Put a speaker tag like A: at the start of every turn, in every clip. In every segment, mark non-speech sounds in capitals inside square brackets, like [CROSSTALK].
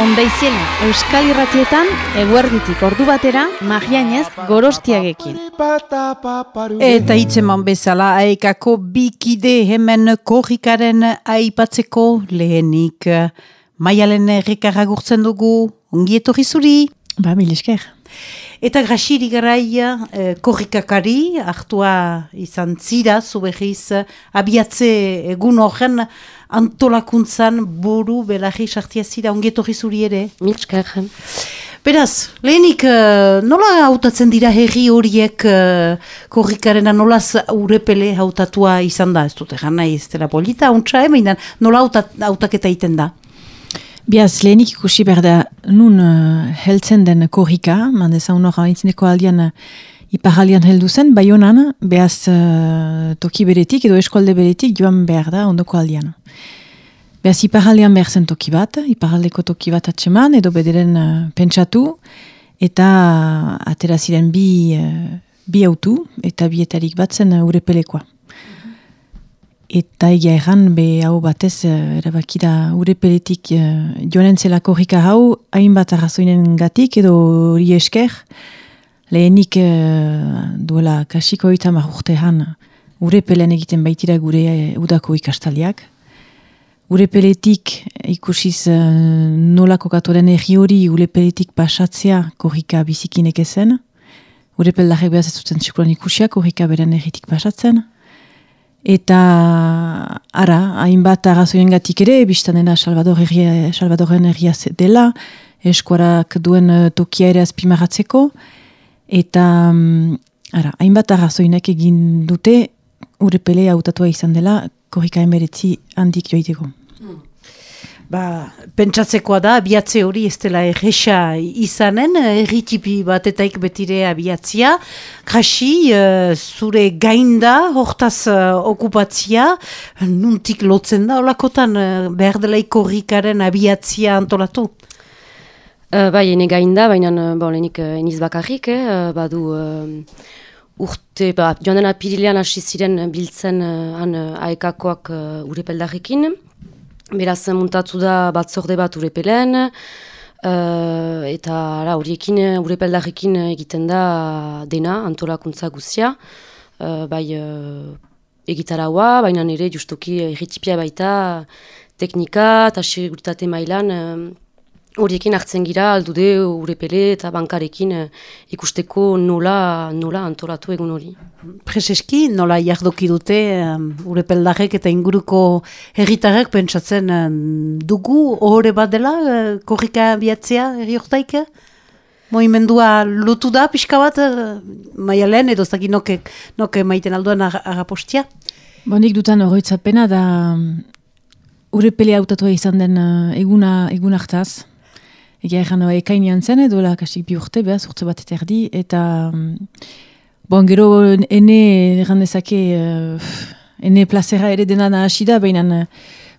A: Ondaiziela, Euskal Irratietan, eguerditik ordu batera, magianez gorostiagekin.
B: Eta hitzeman bezala, aekako bikide hemen korrikaren aipatzeko lehenik. Maialen errekarra gurtzen dugu, ongi etorri zuri.
C: Ba, mil esker.
B: Eta grasiri garaia, eh, korrikakari, hartua izan zira, zubehiz, abiatze egun horren antolakuntzan buru belarri sartia zira, ongi etorri zuri ere.
D: Mil esker.
B: Beraz, lehenik, eh, nola hautatzen dira herri horiek uh, korrikarena nolaz urepele hautatua izan da? Ez dute gana ez dela polita, untsa hemen, nola hautat, hautaketa iten da?
C: Biaz, lehenik ikusi behar da, nun uh, heltzen den korrika, mandeza unor haintzineko aldian uh, iparaldian heldu zen, bai honan, behaz uh, toki beretik edo eskolde beretik joan behar da ondoko aldian. Behaz iparaldian behar zen toki bat, iparaldeko toki bat atseman, edo bederen uh, pentsatu, eta uh, atera ziren bi, uh, bi autu, eta bietarik bat zen uh, urepelekoa. Eta egia erran, be hau batez, uh, erabakida urepeletik uh, joanen zela korrika hau, hainbat arrazoinen gatik edo hori esker, lehenik uh, duela kasiko eta marrurtean urepelen egiten baitira gure uh, udako ikastaliak. Urepeletik ikusiz uh, nolako katoren erri hori urepeletik pasatzea korrika bizikinek ezen. Urepeldarek behaz ez zuten txikulan ikusia korrika beren erritik pasatzen. Eta ara, hainbat arrazoien gatik ere, biztan dena Salvador herria, Salvadoren herria dela, eskuarak duen tokia ere azpimaratzeko, eta um, ara, hainbat arrazoinak egin dute urepele hautatua izan dela, korrika emeretzi handik joiteko.
B: Ba, pentsatzekoa da, abiatze hori ez dela erresa izanen, erritipi batetaik betire abiatzia. Krasi, uh, zure gainda, hortaz uh, okupatzia, nuntik lotzen da, olakotan uh, behar dela ikorrikaren abiatzia antolatu?
D: Uh, bai, ene gainda, baina bon, lehenik uh, eniz bakarrik, eh, badu uh, urte, ba, joan den apirilean hasi ziren biltzen uh, han uh, aekakoak uh, urepeldarrekin, Beraz, muntatu da batzorde bat urepelen, uh, eta horiekin, urepeldarrekin egiten da dena, antolakuntza guzia, uh, bai uh, egitaraua, baina nire justuki erritipia baita teknika eta seguritate mailan horiekin hartzen gira aldude urepele eta bankarekin eh, ikusteko nola, nola antolatu egun hori.
B: Prezeski, nola jardoki dute um, urepeldarrek eta inguruko herritarrek pentsatzen um, dugu ohore bat dela uh, korrika biatzea herri hortaik? Moimendua lutu da pixka bat uh, maialen edo zaki noke, noke maiten alduan agapostia?
C: Bonik dutan horretzapena da um, urepele autatua izan den uh, eguna, egun hartaz. Egia egan noa ekainian zen edo la kasik bi urte behaz, urte bat eta erdi, eta mm, bon, gero ene egan dezake uh, ene plazera ere dena da da, baina uh,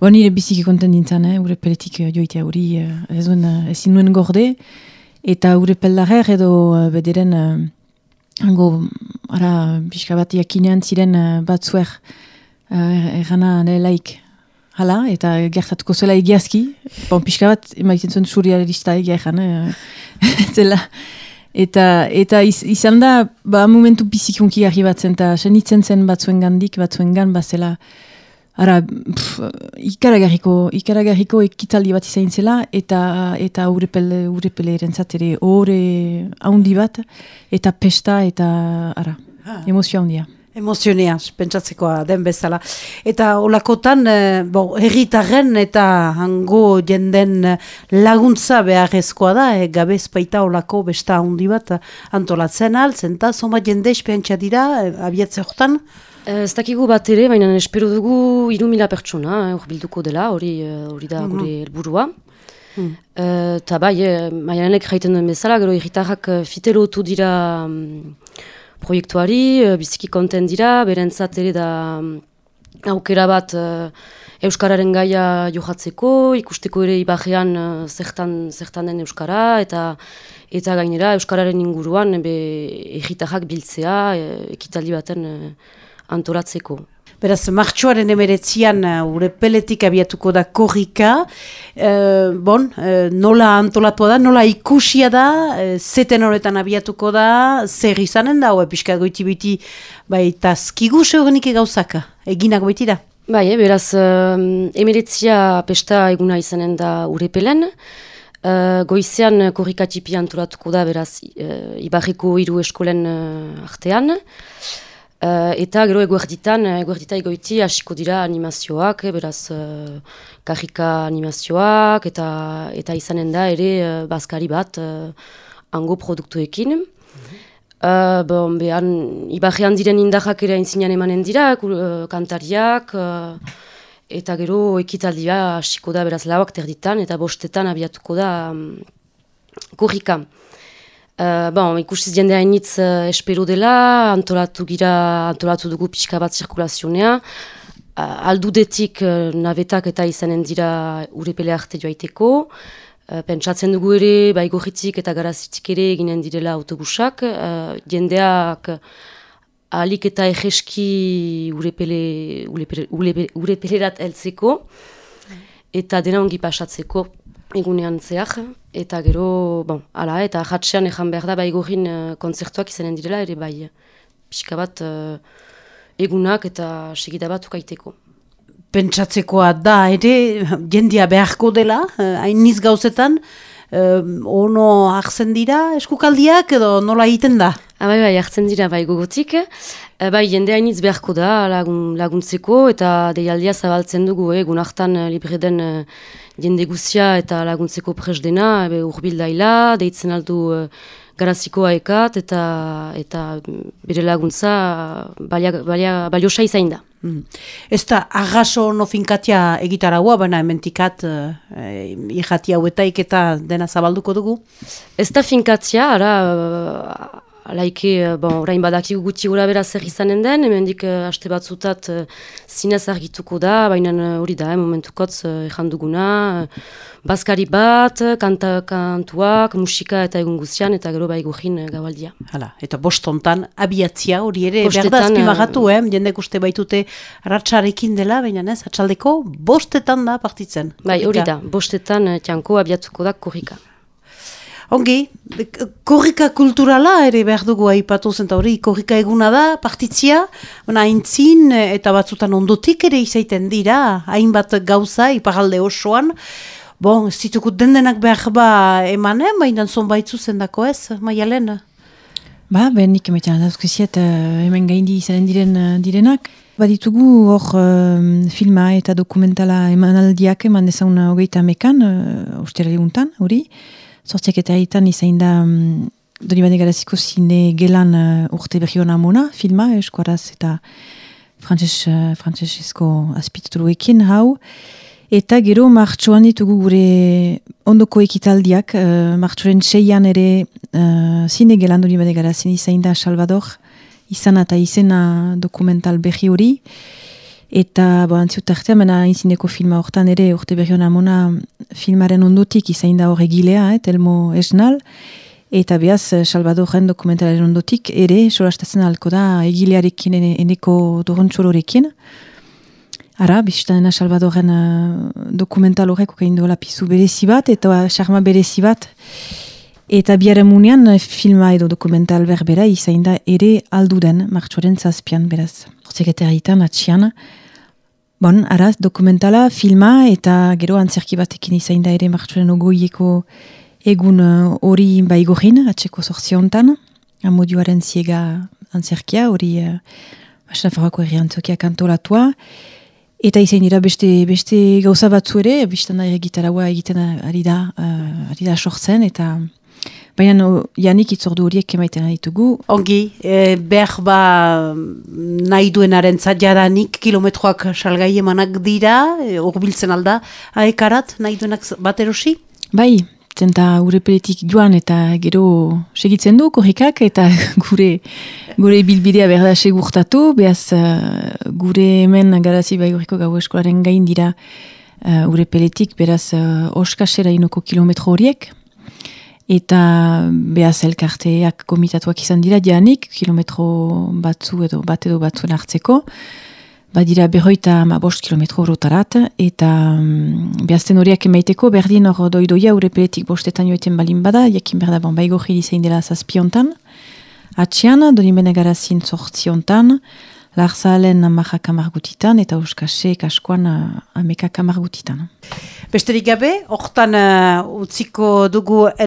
C: bon, nire biziki konten dintzen, eh, ure peletik uh, joitea hori uh, ez uh, ezin nuen gorde, eta ure peldarer edo uh, bederen uh, hango, ara, pixka bat jakinean ziren uh, batzuer uh, ergana laik Hala, eta gertatuko zela egiazki. Bon, pixka bat, emaiten zuen surrealista egia ezan. Eh? [LAUGHS] zela. Eta, eta iz, izan da, ba, momentu bizikunki garri batzen, eta senitzen zen batzuen gandik, batzuen gan, bazela, ara, pff, ikaragarriko, ikaragarriko ekitaldi bat izan zela, eta, eta urepele, urepele erentzatere, ore haundi bat, eta pesta, eta, ara, ah. emozio haundia.
B: Emozionea, pentsatzekoa den bezala. Eta olakotan, eh, bo, herritarren eta hango jenden laguntza beharrezkoa da, eh, gabe ezpaita olako besta handi bat antolatzen altzen, eta zoma jende espentsa dira, eh, abiatze horretan?
D: Eh, ez dakigu bat ere, baina espero dugu irumila pertsona, hor bilduko dela, hori hori da gure helburua. Hmm. Eta uh, bai, maianek jaiten duen bezala, gero irritarrak fitelotu dira um, proiektuari, uh, biziki konten dira, berentzat ere da um, aukera bat uh, Euskararen gaia johatzeko, ikusteko ere ibajean uh, zertan, zertan den Euskara, eta eta gainera Euskararen inguruan be, egitajak biltzea, e, ekitaldi baten uh, antolatzeko.
B: Beraz, martxoaren emeretzian uh, urepeletik abiatuko da korrika. Uh, bon, uh, nola antolatua da, nola ikusia da, uh, zeten horretan abiatuko da, zer izanen da, hoa pixka goiti biti, bai, eta skigu seurenik egauzaka, eginak baiti da.
D: Bai, eh, beraz, uh, emeretzia pesta eguna izanen da urepelen, Uh, goizean korrikatipi antolatuko da, beraz, uh, ibarriko hiru eskolen uh, artean. Uh, eta gero eguerditan, eguerdita egoiti hasiko dira animazioak, eh, beraz uh, karrika animazioak, eta eta izanen da ere uh, bazkari bat uh, ango produktuekin. Mm -hmm. uh, bon, behan, ibarrean diren indahak ere intzinean emanen dira, uh, kantariak, uh, eta gero ekitaldia hasiko da beraz lauak terditan, eta bostetan abiatuko da um, korrika. Uh, bon, ikusiz jende hainitz uh, espero dela, antolatu gira, antolatu dugu pixka bat zirkulazionea. Uh, aldudetik uh, navetak eta izanen dira urepele arte joaiteko. Uh, pentsatzen dugu ere, baigorritzik eta garazitik ere eginen direla autobusak. Uh, jendeak alik eta egeski urepele, urepele, urepele, urepelerat eltzeko. Eta dena ongi pasatzeko egunean zehar, eta gero, bon, ala, eta jatsean ezan behar da, bai gorin uh, konzertuak izanen direla, ere bai, pixka bat uh, egunak eta segida bat ukaiteko.
B: Pentsatzekoa da, ere, jendia beharko dela, uh, hain niz gauzetan, uh, ono hartzen dira eskukaldiak edo nola egiten da?
D: Ha, ah, bai, hartzen dira bai gogotik, uh, bai, jende hainitz beharko da lagun, laguntzeko, eta deialdia zabaltzen dugu, egun hartan uh, libre den jende guzia eta laguntzeko pres dena, ebe urbil daila, deitzen aldu uh, garaziko aekat eta, eta bere laguntza baliosa izain da.
B: Mm. Ez da, agaso no finkatia egitaragua, baina ementikat e, hauetaik eta dena zabalduko dugu?
D: Ez da finkatia, ara, Alaike, eh, bon, orain badakigu gutxi gura bera zer izanen den, hemen dik uh, aste batzutat uh, zinez argituko da, baina hori uh, da, eh, momentukotz uh, duguna, uh, bazkari bat, kanta, kantuak, musika eta egun guztian, eta gero bai gurin uh, gaualdia.
B: Hala, eta bostontan abiatzia hori ere, berda azpimagatu, uh, eh? jendek uste baitute ratxarekin dela, baina ez, atxaldeko bostetan da partitzen.
D: Bai, hori da, bostetan uh, tianko abiatuko da korrika.
B: Ongi, korrika kulturala ere behar dugu aipatu zen, hori korrika eguna da, partitzia, baina haintzin eta batzutan ondotik ere izaiten dira, hainbat gauza, iparalde osoan, bon, ez ditukut dendenak behar ba emanen, baina zonbaitzu zendako ez, maialen?
C: Ba, ben nik emetan dauzkiziet uh, hemen gaindi izanen diren, uh, direnak. Baditugu hor uh, filma eta dokumentala emanaldiak eman dezauna hogeita mekan, uh, hori, Zortziak eta eitan izain da um, Doni bane garaziko zine gelan uh, urte berri hona mona, filma, eskuaraz eta frantzesezko uh, azpitutuluekin hau. Eta gero martxoan ditugu gure ondoko ekitaldiak, uh, martxoren seian ere uh, zine gelan doni bane garazin izain da Salvador, izan eta izena dokumental berri hori. Eta, bo, antziut artea, mena inzineko filma hortan ere, urte berrion amona filmaren ondotik izain da hor egilea, eh, telmo esnal. Eta behaz, Salvadorren dokumentalaren ondotik, ere, solastatzen alko da egilearekin eneko txororekin. Ara, biztan Salvadorren uh, dokumental horreko kain duela pizu berezi bat, eta charma berezi bat. Eta biaremunean filma edo dokumental berbera izain da ere alduden martxoren zazpian beraz. Hortzek eta haitan atxian. Bon, araz, dokumentala, filma eta gero antzerki batekin izain da ere martxoren ogoieko egun uh, hori uh, baigorin, atxeko sortziontan. Amodioaren ziega antzerkia, hori uh, Nafarroako erri antzokia kantolatua. Eta izain dira beste, beste gauza batzu ere, biztan da ere gitaragua egiten ari da, uh, ari da sortzen, eta Baina janik itzordu horiek emaiten ditugu.
B: Ongi, e, behar ba nahi duenaren jadanik kilometroak salgai emanak dira, e, biltzen alda, haekarat nahi duenak bat erosi?
C: Bai, zenta gure peletik joan eta gero segitzen du korrikak eta [LAUGHS] gure gure bilbidea behar da segurtatu, behaz uh, gure hemen garazi bai gau eskolaren gain dira uh, gure peletik, beraz uh, oskasera inoko kilometro horiek, eta behaz elkarteak komitatuak izan dira janik, kilometro batzu edo bat edo batzuen hartzeko. badira berroita ma bost kilometro rotarat, eta um, behazten horiak emaiteko, berdin hor doidoia urepeletik bostetan joeten balin bada, jakin berda bon, baigo jiri zein dela zazpiontan, atxean, doni bene garazin sortziontan, larzalen amajak amargutitan, eta uskasek askoan uh, amekak amargutitan.
B: Besterik gabe, hortan uh, utziko dugu